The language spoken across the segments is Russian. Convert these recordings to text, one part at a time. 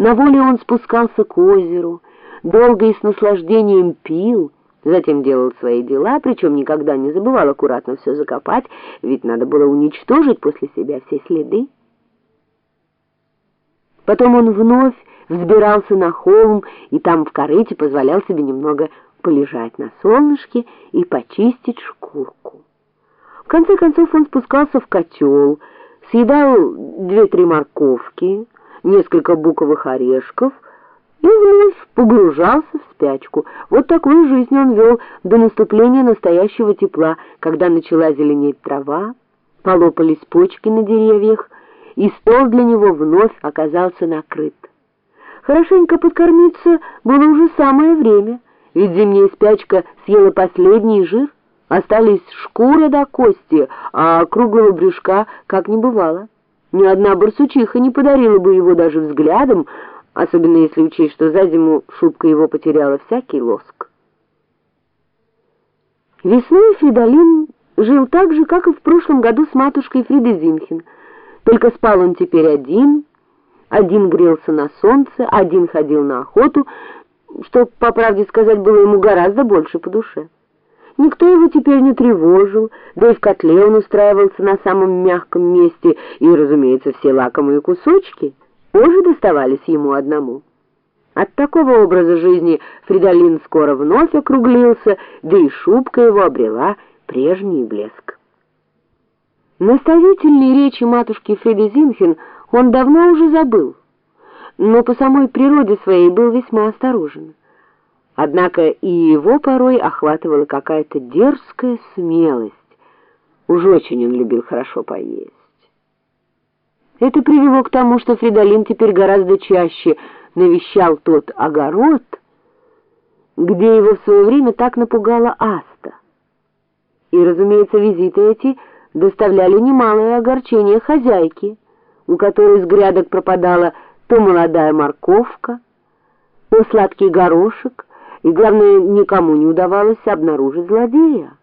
На воле он спускался к озеру, долго и с наслаждением пил, затем делал свои дела, причем никогда не забывал аккуратно все закопать, ведь надо было уничтожить после себя все следы. Потом он вновь взбирался на холм и там в корыте позволял себе немного полежать на солнышке и почистить шкурку. В конце концов он спускался в котел, съедал две-три морковки, несколько буковых орешков и вновь погружался в спячку. Вот такую жизнь он вел до наступления настоящего тепла, когда начала зеленеть трава, полопались почки на деревьях, и стол для него вновь оказался накрыт. Хорошенько подкормиться было уже самое время, ведь зимняя спячка съела последний жир, остались шкура до кости, а круглого брюшка как не бывало. Ни одна барсучиха не подарила бы его даже взглядом, особенно если учесть, что за зиму шубка его потеряла всякий лоск. Весной Фридолин жил так же, как и в прошлом году с матушкой Фридой Зинхен, только спал он теперь один, один грелся на солнце, один ходил на охоту, что, по правде сказать, было ему гораздо больше по душе. Никто его теперь не тревожил, да и в котле он устраивался на самом мягком месте, и, разумеется, все лакомые кусочки тоже доставались ему одному. От такого образа жизни Фридолин скоро вновь округлился, да и шубка его обрела прежний блеск. Наставительные речи матушки Фриды Зинхен он давно уже забыл, но по самой природе своей был весьма осторожен. Однако и его порой охватывала какая-то дерзкая смелость. Уж очень он любил хорошо поесть. Это привело к тому, что Фридолин теперь гораздо чаще навещал тот огород, где его в свое время так напугала Аста. И, разумеется, визиты эти доставляли немалое огорчение хозяйке, у которой с грядок пропадала то молодая морковка, то сладкий горошек, и, главное, никому не удавалось обнаружить злодея.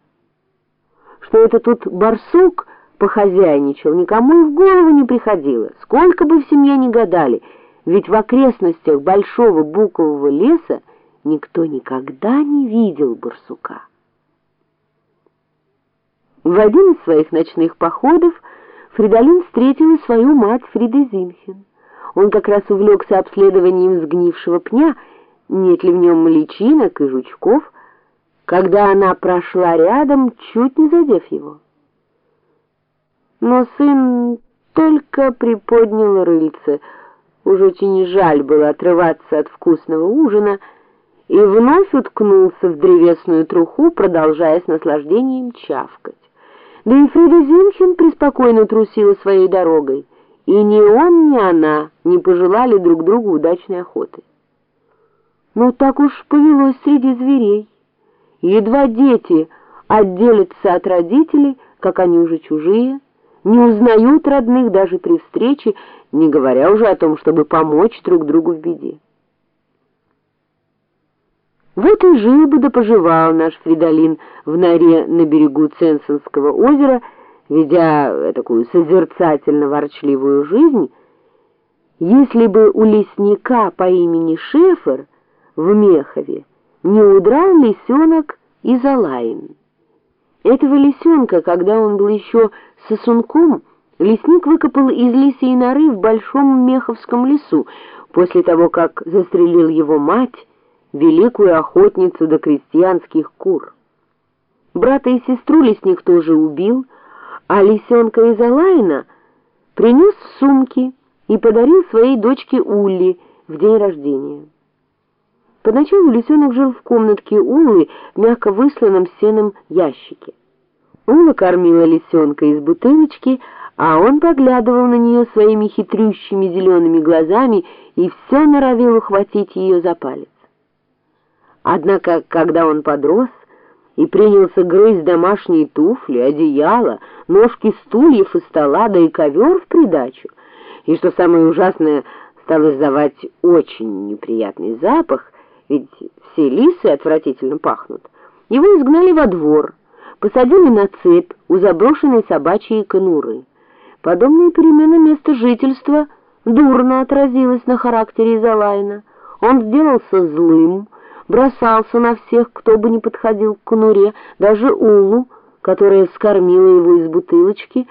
Что это тут барсук похозяйничал, никому и в голову не приходило, сколько бы в семье ни гадали, ведь в окрестностях большого букового леса никто никогда не видел барсука. В один из своих ночных походов Фридолин встретила свою мать Фриды Зинхен. Он как раз увлекся обследованием сгнившего пня, нет ли в нем личинок и жучков, когда она прошла рядом, чуть не задев его. Но сын только приподнял рыльце, уж очень жаль было отрываться от вкусного ужина, и вновь уткнулся в древесную труху, продолжая с наслаждением чавкать. Да и Фрида Зинхен преспокойно трусила своей дорогой, и ни он, ни она не пожелали друг другу удачной охоты. Но так уж повелось среди зверей. Едва дети отделятся от родителей, как они уже чужие, не узнают родных даже при встрече, не говоря уже о том, чтобы помочь друг другу в беде. Вот и жил бы да поживал наш Фридолин в норе на берегу Ценсонского озера, ведя такую созерцательно-ворчливую жизнь, если бы у лесника по имени Шефер в Мехове не удрал лисенок Изолайн. Этого лисенка, когда он был еще сосунком, лесник выкопал из лисьей норы в большом Меховском лесу, после того, как застрелил его мать, великую охотницу до крестьянских кур. Брата и сестру лесник тоже убил, а лисенка Изолайна принес в сумки и подарил своей дочке Улли в день рождения. Поначалу лисенок жил в комнатке Улы в мягко высланном сеном ящике. Ула кормила лисенка из бутылочки, а он поглядывал на нее своими хитрющими зелеными глазами и все норовил ухватить ее за палец. Однако, когда он подрос и принялся грызть домашние туфли, одеяло, ножки стульев и стола, да и ковер в придачу, и, что самое ужасное, стал издавать очень неприятный запах, ведь все лисы отвратительно пахнут, его изгнали во двор, посадили на цепь у заброшенной собачьей конуры. Подобные перемены места жительства дурно отразилось на характере Изолайна. Он сделался злым, бросался на всех, кто бы не подходил к конуре, даже Улу, которая скормила его из бутылочки,